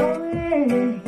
Oh,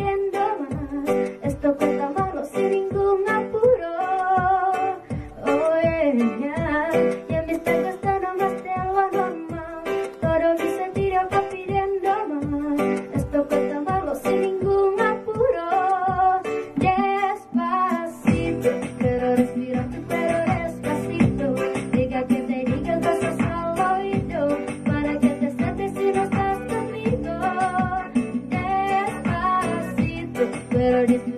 melodies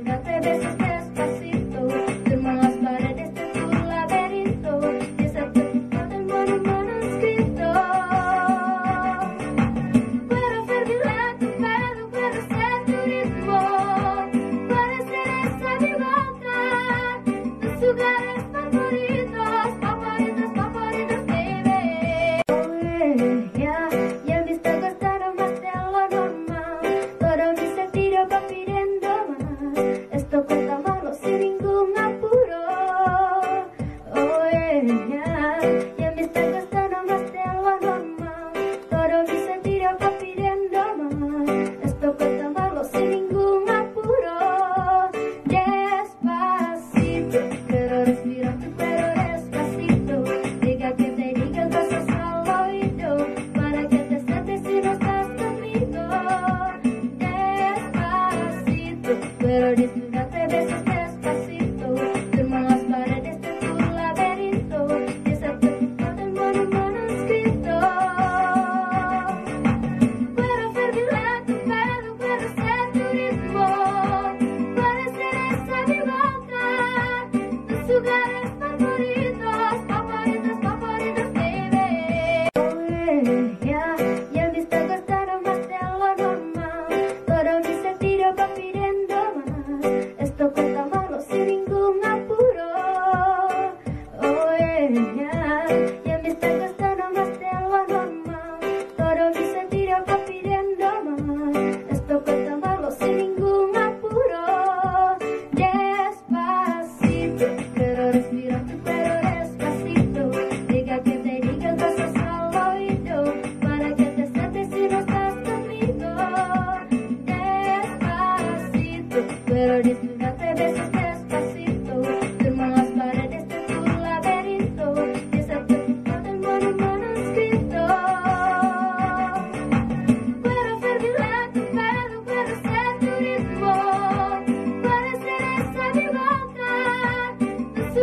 pero desnudate veces despacito, firma las paredes de tu laberinto, y esa pregunta del mono manuscrito. Puedo perdurar tu pelo, puedo ser tu ritmo, puedes ser esa mi boca, su